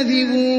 لكاذبون